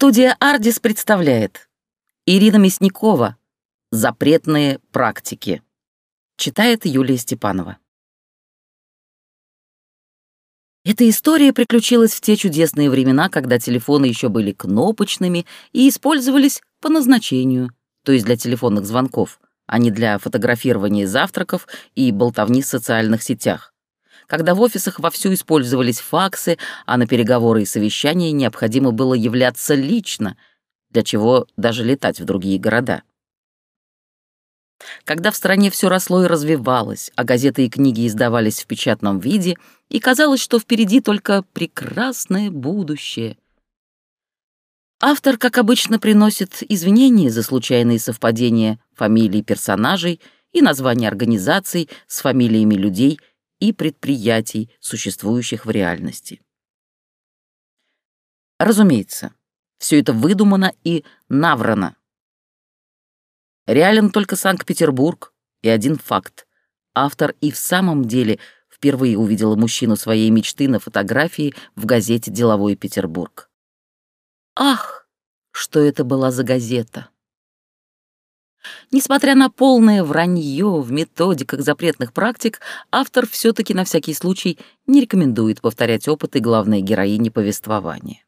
Студия «Ардис» представляет Ирина Мясникова «Запретные практики». Читает Юлия Степанова. Эта история приключилась в те чудесные времена, когда телефоны еще были кнопочными и использовались по назначению, то есть для телефонных звонков, а не для фотографирования завтраков и болтовни в социальных сетях когда в офисах вовсю использовались факсы, а на переговоры и совещания необходимо было являться лично, для чего даже летать в другие города. Когда в стране все росло и развивалось, а газеты и книги издавались в печатном виде, и казалось, что впереди только прекрасное будущее. Автор, как обычно, приносит извинения за случайные совпадения фамилий персонажей и названий организаций с фамилиями людей — и предприятий, существующих в реальности. Разумеется, все это выдумано и наврано. Реален только Санкт-Петербург и один факт. Автор и в самом деле впервые увидела мужчину своей мечты на фотографии в газете «Деловой Петербург». Ах, что это была за газета! Несмотря на полное вранье в методиках запретных практик, автор все-таки на всякий случай не рекомендует повторять опыты главной героини повествования.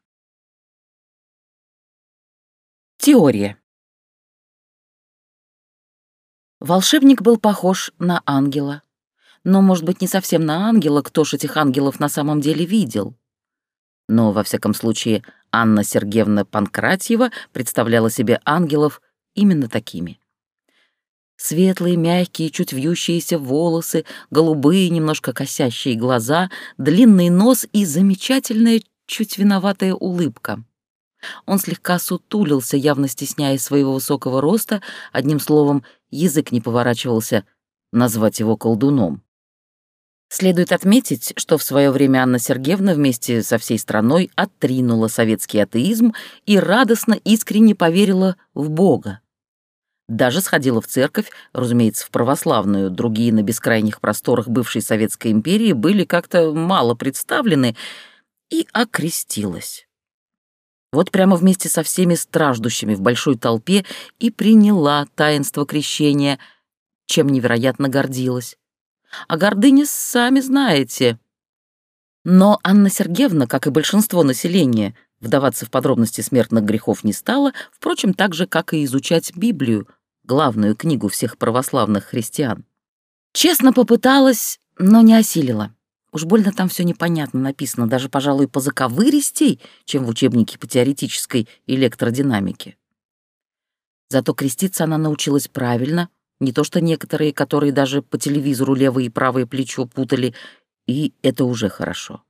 Теория. Волшебник был похож на ангела. Но, может быть, не совсем на ангела, кто ж этих ангелов на самом деле видел. Но, во всяком случае, Анна Сергеевна Панкратьева представляла себе ангелов именно такими. Светлые, мягкие, чуть вьющиеся волосы, голубые, немножко косящие глаза, длинный нос и замечательная, чуть виноватая улыбка. Он слегка сутулился, явно стесняясь своего высокого роста, одним словом, язык не поворачивался назвать его колдуном. Следует отметить, что в свое время Анна Сергеевна вместе со всей страной оттринула советский атеизм и радостно, искренне поверила в Бога. Даже сходила в церковь, разумеется, в православную. Другие на бескрайних просторах бывшей Советской империи были как-то мало представлены и окрестилась. Вот прямо вместе со всеми страждущими в большой толпе и приняла таинство крещения, чем невероятно гордилась. А гордыня, сами знаете. Но Анна Сергеевна, как и большинство населения, вдаваться в подробности смертных грехов не стала, впрочем, так же, как и изучать Библию, главную книгу всех православных христиан. Честно попыталась, но не осилила. Уж больно там все непонятно написано, даже, пожалуй, по заковыристей, чем в учебнике по теоретической электродинамике. Зато креститься она научилась правильно, не то что некоторые, которые даже по телевизору левое и правое плечо путали, и это уже хорошо.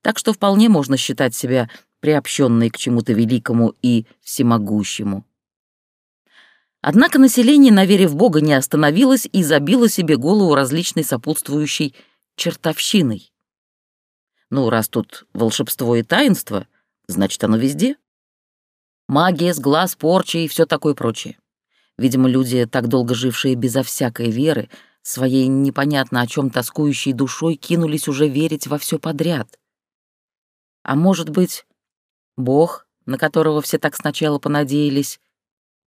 Так что вполне можно считать себя приобщенной к чему-то великому и всемогущему. Однако население на вере в Бога не остановилось и забило себе голову различной сопутствующей чертовщиной. Ну, раз тут волшебство и таинство, значит, оно везде. Магия, сглаз, порча и все такое прочее. Видимо, люди, так долго жившие безо всякой веры, своей непонятно о чем тоскующей душой кинулись уже верить во все подряд. А может быть, Бог, на которого все так сначала понадеялись,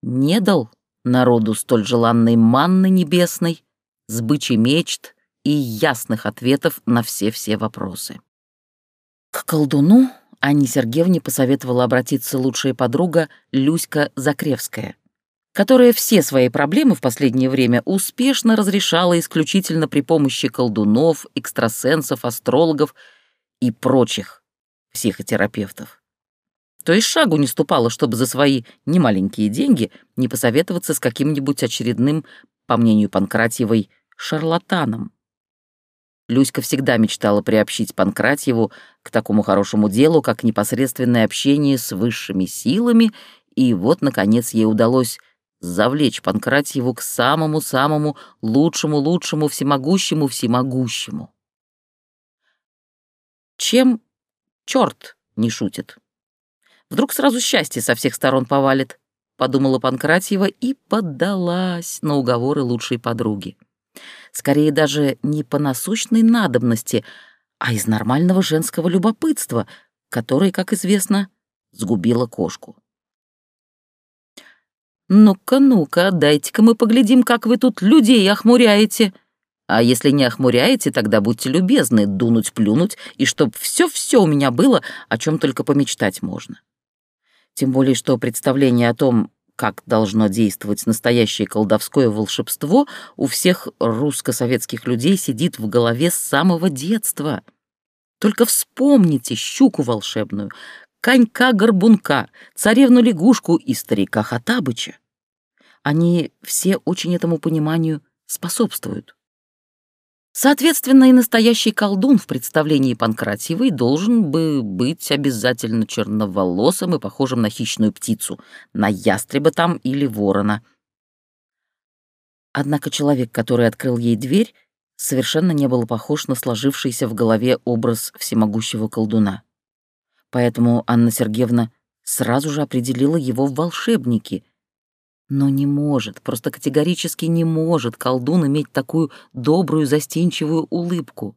не дал народу столь желанной манны небесной, сбычи мечт и ясных ответов на все-все вопросы. К колдуну Анне Сергеевне посоветовала обратиться лучшая подруга Люська Закревская, которая все свои проблемы в последнее время успешно разрешала исключительно при помощи колдунов, экстрасенсов, астрологов и прочих психотерапевтов то есть шагу не ступала, чтобы за свои немаленькие деньги не посоветоваться с каким-нибудь очередным, по мнению Панкратьевой, шарлатаном. Люська всегда мечтала приобщить Панкратьеву к такому хорошему делу, как непосредственное общение с высшими силами, и вот, наконец, ей удалось завлечь Панкратьеву к самому-самому лучшему-лучшему, всемогущему-всемогущему. Чем черт не шутит? Вдруг сразу счастье со всех сторон повалит, подумала Панкратьева и поддалась на уговоры лучшей подруги. Скорее даже не по насущной надобности, а из нормального женского любопытства, которое, как известно, сгубила кошку. «Ну-ка, ну-ка, дайте-ка мы поглядим, как вы тут людей охмуряете. А если не охмуряете, тогда будьте любезны дунуть, плюнуть, и чтоб все-все у меня было, о чем только помечтать можно. Тем более, что представление о том, как должно действовать настоящее колдовское волшебство, у всех русско-советских людей сидит в голове с самого детства. Только вспомните щуку волшебную, конька-горбунка, царевну-лягушку и старика Хатабыча. Они все очень этому пониманию способствуют. Соответственно, и настоящий колдун в представлении Панкратьевой должен бы быть обязательно черноволосым и похожим на хищную птицу, на ястреба там или ворона. Однако человек, который открыл ей дверь, совершенно не был похож на сложившийся в голове образ всемогущего колдуна. Поэтому Анна Сергеевна сразу же определила его в волшебники — но не может, просто категорически не может колдун иметь такую добрую застенчивую улыбку.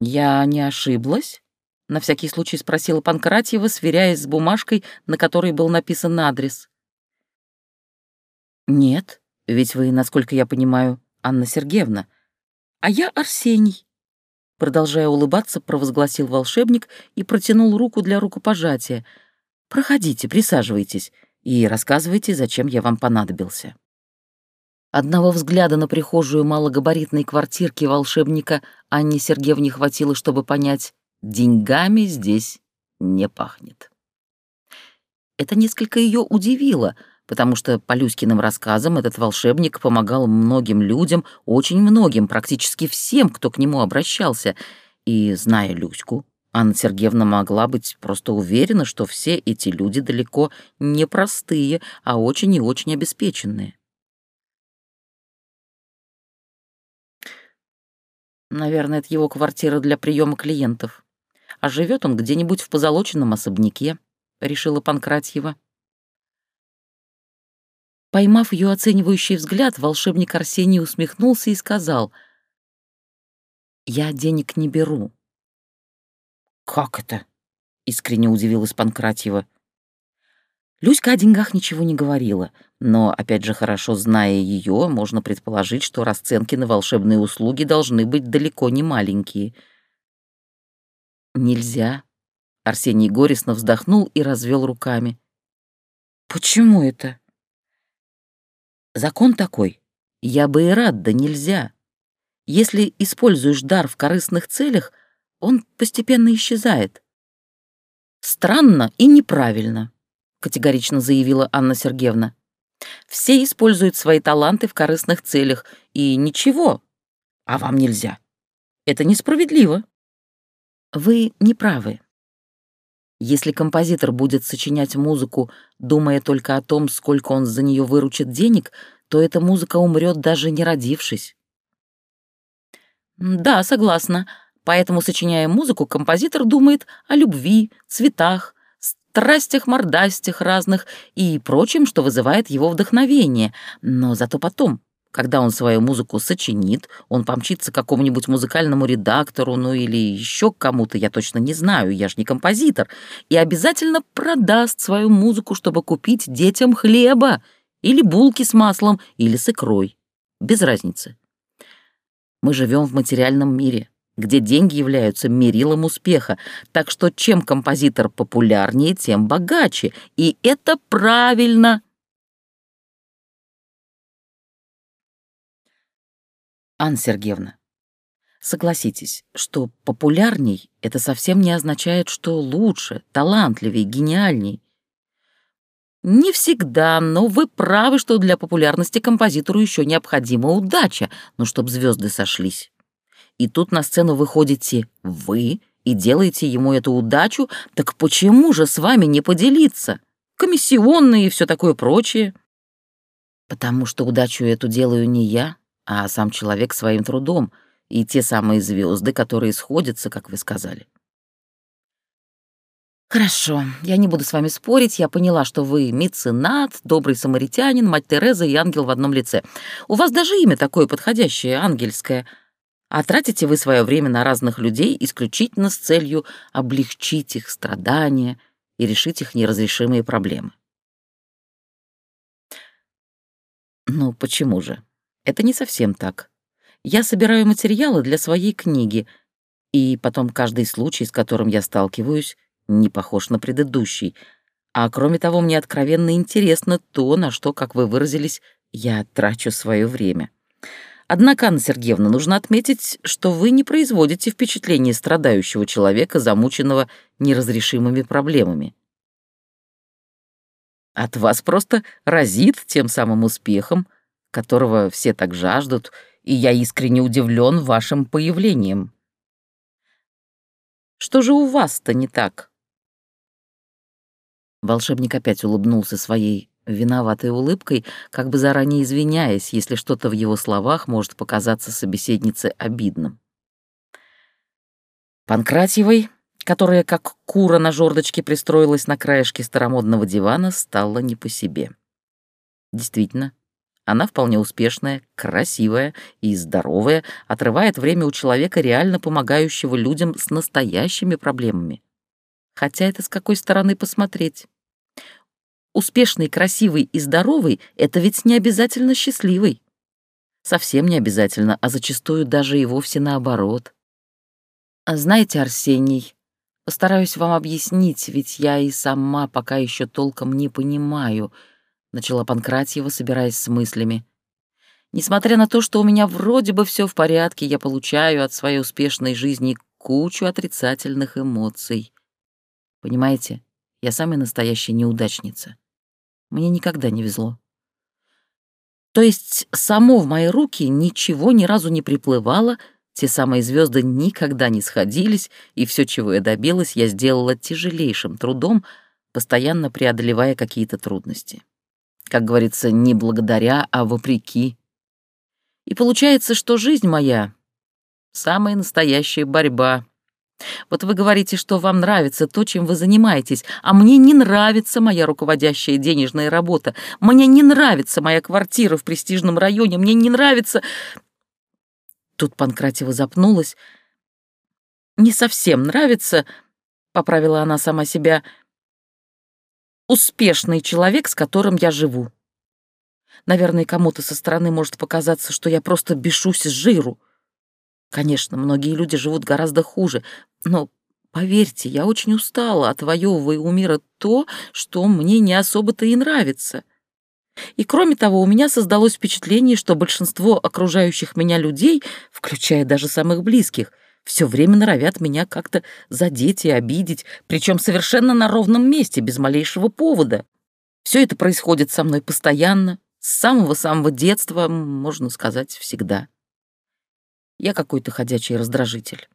«Я не ошиблась?» — на всякий случай спросила Панкратьева, сверяясь с бумажкой, на которой был написан адрес. «Нет, ведь вы, насколько я понимаю, Анна Сергеевна, а я Арсений». Продолжая улыбаться, провозгласил волшебник и протянул руку для рукопожатия — Проходите, присаживайтесь и рассказывайте, зачем я вам понадобился». Одного взгляда на прихожую малогабаритной квартирки волшебника Анне Сергеевне хватило, чтобы понять, деньгами здесь не пахнет. Это несколько ее удивило, потому что по Люськиным рассказам этот волшебник помогал многим людям, очень многим, практически всем, кто к нему обращался, и, зная Люську, Анна Сергеевна могла быть просто уверена, что все эти люди далеко не простые, а очень и очень обеспеченные. Наверное, это его квартира для приема клиентов. А живет он где-нибудь в позолоченном особняке, решила Панкратьева. Поймав ее оценивающий взгляд, волшебник Арсений усмехнулся и сказал, «Я денег не беру. «Как это?» — искренне удивилась Панкратьева. Люська о деньгах ничего не говорила, но, опять же, хорошо зная ее, можно предположить, что расценки на волшебные услуги должны быть далеко не маленькие. «Нельзя», — Арсений горестно вздохнул и развел руками. «Почему это?» «Закон такой. Я бы и рад, да нельзя. Если используешь дар в корыстных целях — он постепенно исчезает. Странно и неправильно, категорично заявила Анна Сергеевна. Все используют свои таланты в корыстных целях, и ничего, а вам нельзя. Это несправедливо. Вы не правы. Если композитор будет сочинять музыку, думая только о том, сколько он за нее выручит денег, то эта музыка умрет даже не родившись. Да, согласна. Поэтому, сочиняя музыку, композитор думает о любви, цветах, страстях-мордастях разных и прочем, что вызывает его вдохновение. Но зато потом, когда он свою музыку сочинит, он помчится к какому-нибудь музыкальному редактору, ну или еще кому-то, я точно не знаю, я ж не композитор, и обязательно продаст свою музыку, чтобы купить детям хлеба или булки с маслом или с икрой. Без разницы. Мы живем в материальном мире где деньги являются мерилом успеха. Так что чем композитор популярнее, тем богаче. И это правильно. Анна Сергеевна, согласитесь, что популярней — это совсем не означает, что лучше, талантливее, гениальней. Не всегда, но вы правы, что для популярности композитору еще необходима удача, но чтоб звезды сошлись и тут на сцену выходите вы и делаете ему эту удачу, так почему же с вами не поделиться? Комиссионные и все такое прочее. Потому что удачу эту делаю не я, а сам человек своим трудом, и те самые звезды, которые сходятся, как вы сказали. «Хорошо, я не буду с вами спорить. Я поняла, что вы меценат, добрый самаритянин, мать Тереза и ангел в одном лице. У вас даже имя такое подходящее, ангельское. А тратите вы свое время на разных людей исключительно с целью облегчить их страдания и решить их неразрешимые проблемы. Ну, почему же? Это не совсем так. Я собираю материалы для своей книги, и потом каждый случай, с которым я сталкиваюсь, не похож на предыдущий. А кроме того, мне откровенно интересно то, на что, как вы выразились, я трачу свое время. Однако, Анна Сергеевна, нужно отметить, что вы не производите впечатление страдающего человека, замученного неразрешимыми проблемами. От вас просто разит тем самым успехом, которого все так жаждут, и я искренне удивлен вашим появлением. Что же у вас-то не так? Волшебник опять улыбнулся своей виноватой улыбкой, как бы заранее извиняясь, если что-то в его словах может показаться собеседнице обидным. Панкратьевой, которая как кура на жердочке пристроилась на краешке старомодного дивана, стала не по себе. Действительно, она вполне успешная, красивая и здоровая, отрывает время у человека, реально помогающего людям с настоящими проблемами. Хотя это с какой стороны посмотреть. Успешный, красивый и здоровый — это ведь не обязательно счастливый. Совсем не обязательно, а зачастую даже и вовсе наоборот. А знаете, Арсений, постараюсь вам объяснить, ведь я и сама пока еще толком не понимаю, начала Панкратьева, собираясь с мыслями. Несмотря на то, что у меня вроде бы все в порядке, я получаю от своей успешной жизни кучу отрицательных эмоций. Понимаете, я самая настоящая неудачница. Мне никогда не везло. То есть само в мои руки ничего ни разу не приплывало, те самые звезды никогда не сходились, и все, чего я добилась, я сделала тяжелейшим трудом, постоянно преодолевая какие-то трудности. Как говорится, не благодаря, а вопреки. И получается, что жизнь моя — самая настоящая борьба — вот вы говорите, что вам нравится то, чем вы занимаетесь, а мне не нравится моя руководящая денежная работа. Мне не нравится моя квартира в престижном районе. Мне не нравится...» Тут Панкратева запнулась. «Не совсем нравится», — поправила она сама себя, «успешный человек, с которым я живу. Наверное, кому-то со стороны может показаться, что я просто бешусь с жиру. Конечно, многие люди живут гораздо хуже, но поверьте, я очень устала, отвоевывая у мира то, что мне не особо-то и нравится. И кроме того, у меня создалось впечатление, что большинство окружающих меня людей, включая даже самых близких, все время норовят меня как-то задеть и обидеть, причем совершенно на ровном месте, без малейшего повода. Все это происходит со мной постоянно, с самого-самого детства, можно сказать, всегда. Я какой-то ходячий раздражитель.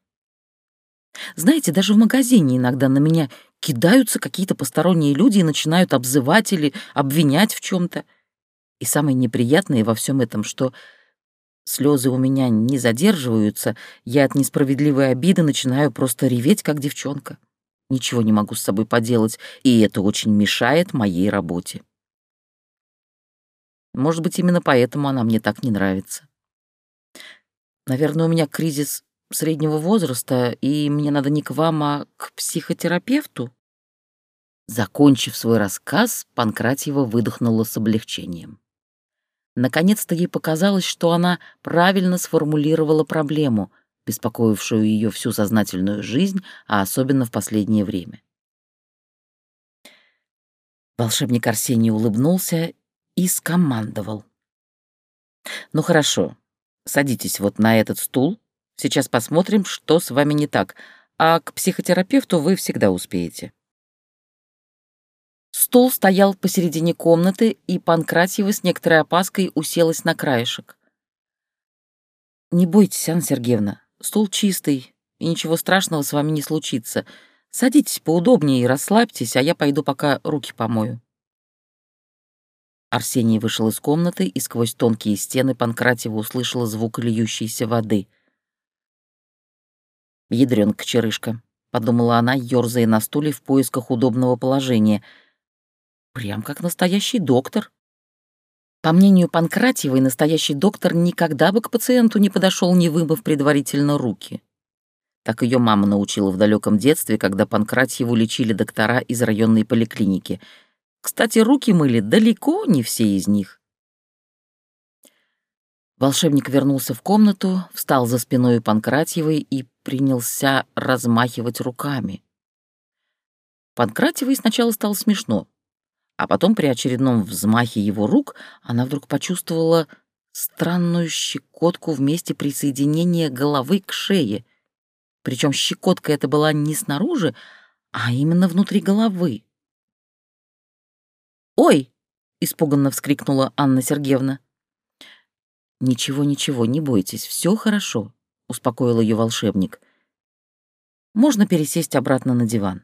Знаете, даже в магазине иногда на меня кидаются какие-то посторонние люди и начинают обзывать или обвинять в чем-то. И самое неприятное во всем этом, что слезы у меня не задерживаются, я от несправедливой обиды начинаю просто реветь, как девчонка. Ничего не могу с собой поделать, и это очень мешает моей работе. Может быть, именно поэтому она мне так не нравится. Наверное, у меня кризис среднего возраста, и мне надо не к вам, а к психотерапевту?» Закончив свой рассказ, Панкратьева выдохнула с облегчением. Наконец-то ей показалось, что она правильно сформулировала проблему, беспокоившую ее всю сознательную жизнь, а особенно в последнее время. Волшебник Арсений улыбнулся и скомандовал. «Ну хорошо, Садитесь вот на этот стул. Сейчас посмотрим, что с вами не так. А к психотерапевту вы всегда успеете». Стул стоял посередине комнаты, и Панкратьева с некоторой опаской уселась на краешек. «Не бойтесь, Анна Сергеевна, стул чистый, и ничего страшного с вами не случится. Садитесь поудобнее и расслабьтесь, а я пойду пока руки помою». Арсений вышел из комнаты и сквозь тонкие стены Панкратева услышала звук льющейся воды. «Ядрёнка черышка», — подумала она, ёрзая на стуле в поисках удобного положения. «Прям как настоящий доктор». По мнению Панкратьевой, настоящий доктор никогда бы к пациенту не подошел, не вымыв предварительно руки. Так ее мама научила в далеком детстве, когда Панкратьеву лечили доктора из районной поликлиники. Кстати, руки мыли далеко не все из них. Волшебник вернулся в комнату, встал за спиной Панкратьевой и принялся размахивать руками. Панкратьевой сначала стало смешно, а потом при очередном взмахе его рук она вдруг почувствовала странную щекотку в месте присоединения головы к шее. Причем щекотка эта была не снаружи, а именно внутри головы. «Ой!» — испуганно вскрикнула Анна Сергеевна. «Ничего, ничего, не бойтесь, все хорошо», — успокоил ее волшебник. «Можно пересесть обратно на диван».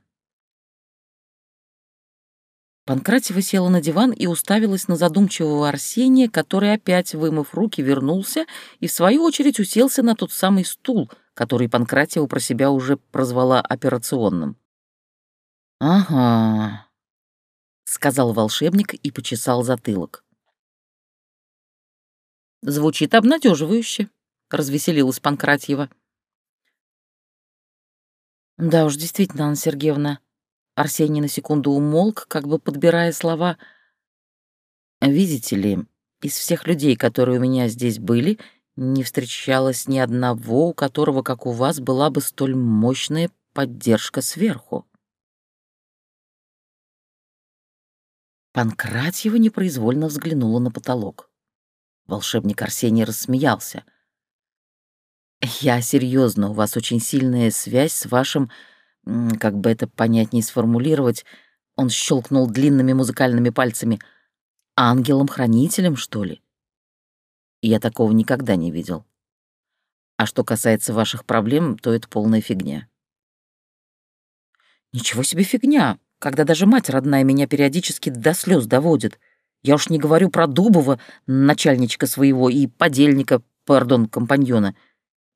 Панкратева села на диван и уставилась на задумчивого Арсения, который опять, вымыв руки, вернулся и, в свою очередь, уселся на тот самый стул, который Панкратева про себя уже прозвала операционным. «Ага», — сказал волшебник и почесал затылок. «Звучит обнадеживающе», — развеселилась Панкратьева. «Да уж, действительно, Анна Сергеевна», Арсений на секунду умолк, как бы подбирая слова. «Видите ли, из всех людей, которые у меня здесь были, не встречалось ни одного, у которого, как у вас, была бы столь мощная поддержка сверху». Панкратьева непроизвольно взглянула на потолок. Волшебник Арсений рассмеялся. «Я серьезно, у вас очень сильная связь с вашим как бы это понятнее сформулировать, он щелкнул длинными музыкальными пальцами. Ангелом-хранителем, что ли? Я такого никогда не видел. А что касается ваших проблем, то это полная фигня. Ничего себе фигня, когда даже мать родная меня периодически до слез доводит. Я уж не говорю про Дубова, начальничка своего, и подельника, пардон, компаньона.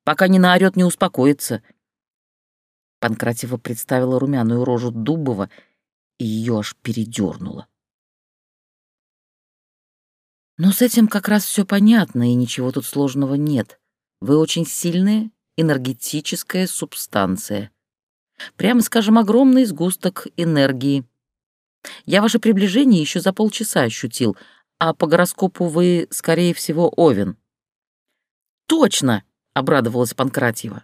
Пока не наорёт, не успокоится. Панкратева представила румяную рожу Дубова, и ее аж передернуло. Но с этим как раз все понятно, и ничего тут сложного нет. Вы очень сильная энергетическая субстанция. Прямо скажем, огромный сгусток энергии. Я ваше приближение еще за полчаса ощутил, а по гороскопу вы, скорее всего, Овен. «Точно!» — обрадовалась Панкратьева.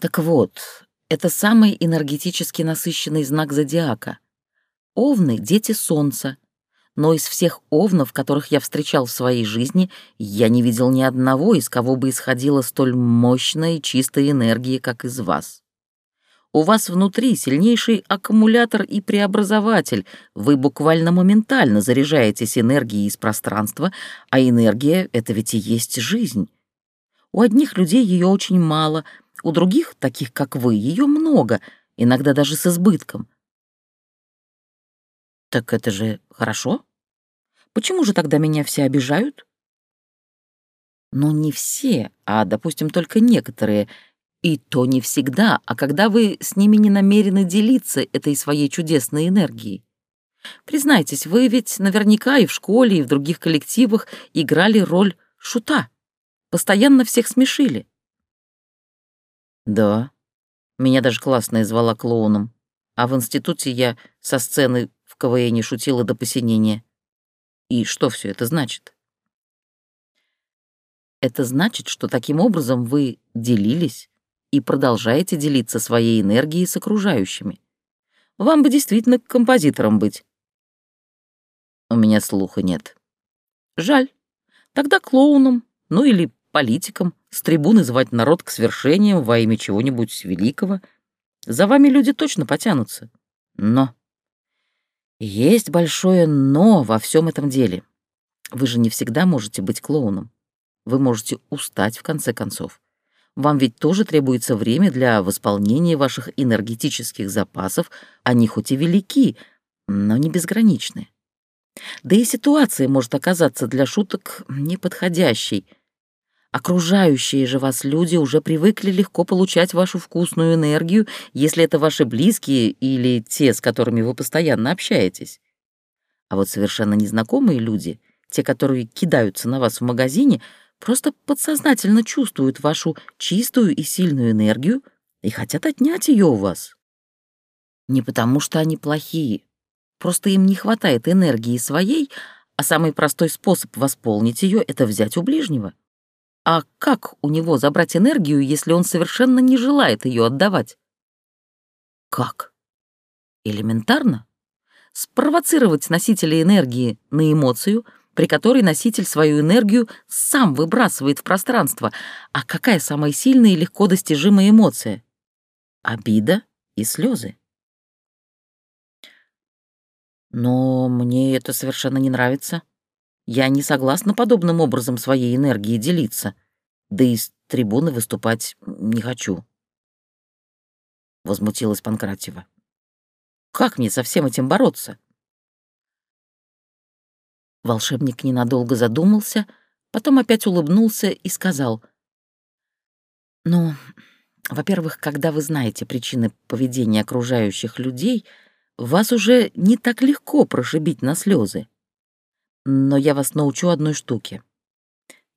Так вот, это самый энергетически насыщенный знак зодиака. Овны — дети Солнца. Но из всех овнов, которых я встречал в своей жизни, я не видел ни одного, из кого бы исходила столь мощная и чистая энергия, как из вас. У вас внутри сильнейший аккумулятор и преобразователь. Вы буквально моментально заряжаетесь энергией из пространства, а энергия — это ведь и есть жизнь. У одних людей ее очень мало — у других, таких как вы, ее много, иногда даже с избытком. Так это же хорошо? Почему же тогда меня все обижают? Ну, не все, а, допустим, только некоторые. И то не всегда, а когда вы с ними не намерены делиться этой своей чудесной энергией. Признайтесь, вы ведь наверняка и в школе, и в других коллективах играли роль шута. Постоянно всех смешили. Да. Меня даже классная звала клоуном. А в институте я со сцены в КВН шутила до посинения. И что все это значит? Это значит, что таким образом вы делились и продолжаете делиться своей энергией с окружающими. Вам бы действительно композитором быть. У меня слуха нет. Жаль. Тогда клоуном, ну или политиком, с трибуны звать народ к свершениям во имя чего-нибудь великого. За вами люди точно потянутся. Но есть большое «но» во всем этом деле. Вы же не всегда можете быть клоуном. Вы можете устать в конце концов. Вам ведь тоже требуется время для восполнения ваших энергетических запасов, они хоть и велики, но не безграничны. Да и ситуация может оказаться для шуток неподходящей — Окружающие же вас люди уже привыкли легко получать вашу вкусную энергию, если это ваши близкие или те, с которыми вы постоянно общаетесь. А вот совершенно незнакомые люди, те, которые кидаются на вас в магазине, просто подсознательно чувствуют вашу чистую и сильную энергию и хотят отнять ее у вас. Не потому что они плохие, просто им не хватает энергии своей, а самый простой способ восполнить ее — это взять у ближнего. А как у него забрать энергию, если он совершенно не желает ее отдавать? Как? Элементарно. Спровоцировать носителя энергии на эмоцию, при которой носитель свою энергию сам выбрасывает в пространство. А какая самая сильная и легко достижимая эмоция? Обида и слезы. Но мне это совершенно не нравится. Я не согласна подобным образом своей энергией делиться, да и с трибуны выступать не хочу. Возмутилась Панкратьева. Как мне со всем этим бороться? Волшебник ненадолго задумался, потом опять улыбнулся и сказал. «Ну, во-первых, когда вы знаете причины поведения окружающих людей — вас уже не так легко прошибить на слезы. Но я вас научу одной штуке.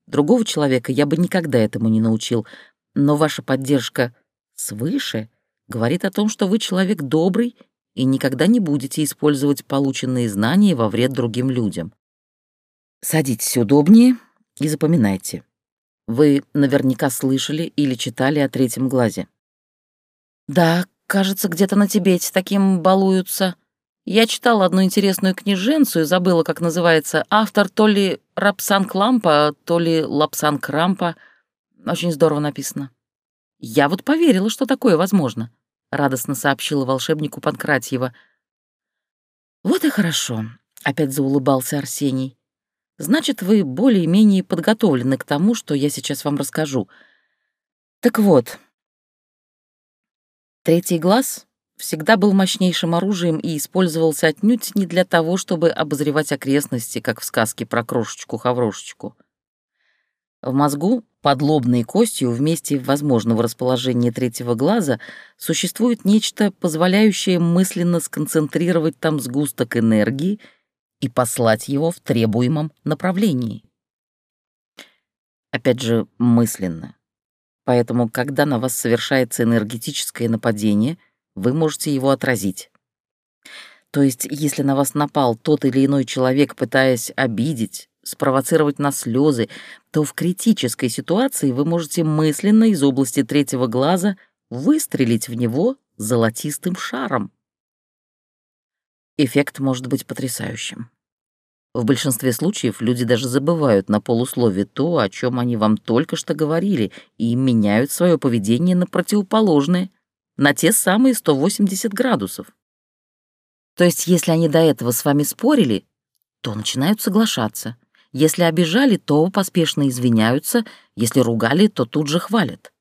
Другого человека я бы никогда этому не научил, но ваша поддержка свыше говорит о том, что вы человек добрый и никогда не будете использовать полученные знания во вред другим людям. Садитесь удобнее и запоминайте. Вы наверняка слышали или читали о третьем глазе. Да, Кажется, где-то на Тибете таким балуются. Я читала одну интересную книженцу и забыла, как называется. Автор то ли Рапсан Клампа, то ли Лапсан Крампа. Очень здорово написано. Я вот поверила, что такое возможно, — радостно сообщила волшебнику Панкратьева. Вот и хорошо, — опять заулыбался Арсений. Значит, вы более-менее подготовлены к тому, что я сейчас вам расскажу. Так вот, Третий глаз всегда был мощнейшим оружием и использовался отнюдь не для того, чтобы обозревать окрестности, как в сказке про крошечку-хаврошечку. В мозгу, под лобной костью, вместе возможного расположения третьего глаза, существует нечто, позволяющее мысленно сконцентрировать там сгусток энергии и послать его в требуемом направлении. Опять же, мысленно. Поэтому, когда на вас совершается энергетическое нападение, вы можете его отразить. То есть, если на вас напал тот или иной человек, пытаясь обидеть, спровоцировать на слезы, то в критической ситуации вы можете мысленно из области третьего глаза выстрелить в него золотистым шаром. Эффект может быть потрясающим. В большинстве случаев люди даже забывают на полуслове то, о чем они вам только что говорили, и меняют свое поведение на противоположное, на те самые 180 градусов. То есть, если они до этого с вами спорили, то начинают соглашаться. Если обижали, то поспешно извиняются, если ругали, то тут же хвалят.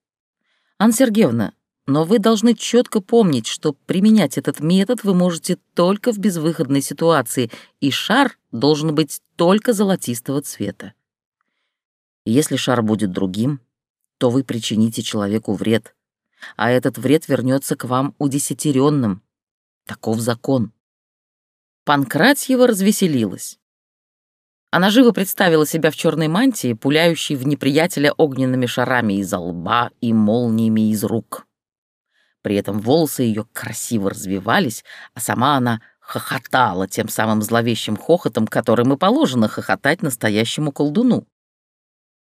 Анна Сергеевна, но вы должны четко помнить, что применять этот метод вы можете только в безвыходной ситуации, и шар должен быть только золотистого цвета. Если шар будет другим, то вы причините человеку вред, а этот вред вернется к вам удесятеренным. Таков закон. Панкратьева развеселилась. Она живо представила себя в черной мантии, пуляющей в неприятеля огненными шарами из лба и молниями из рук. При этом волосы ее красиво развивались, а сама она хохотала тем самым зловещим хохотом, которым и положено хохотать настоящему колдуну.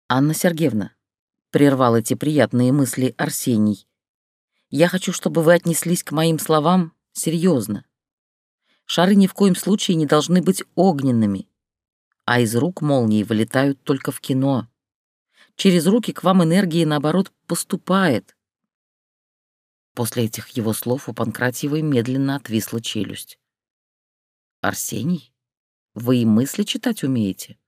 «Анна Сергеевна», — прервал эти приятные мысли Арсений, «я хочу, чтобы вы отнеслись к моим словам серьезно. Шары ни в коем случае не должны быть огненными, а из рук молнии вылетают только в кино. Через руки к вам энергия, наоборот, поступает, После этих его слов у Панкратьевой медленно отвисла челюсть. «Арсений, вы и мысли читать умеете?»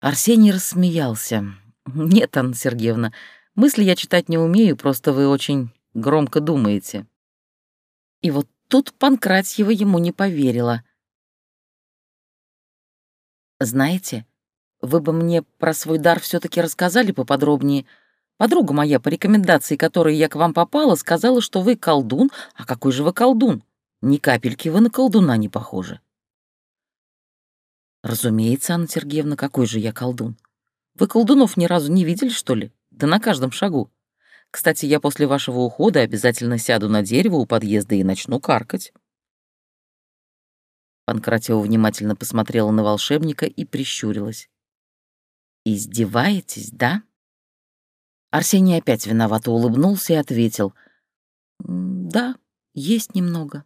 Арсений рассмеялся. «Нет, Анна Сергеевна, мысли я читать не умею, просто вы очень громко думаете». И вот тут Панкратьева ему не поверила. «Знаете, вы бы мне про свой дар все таки рассказали поподробнее», Подруга моя, по рекомендации которой я к вам попала, сказала, что вы колдун. А какой же вы колдун? Ни капельки вы на колдуна не похожи. Разумеется, Анна Сергеевна, какой же я колдун. Вы колдунов ни разу не видели, что ли? Да на каждом шагу. Кстати, я после вашего ухода обязательно сяду на дерево у подъезда и начну каркать. Панкратио внимательно посмотрела на волшебника и прищурилась. «Издеваетесь, да?» Арсений опять виновато улыбнулся и ответил. «Да, есть немного».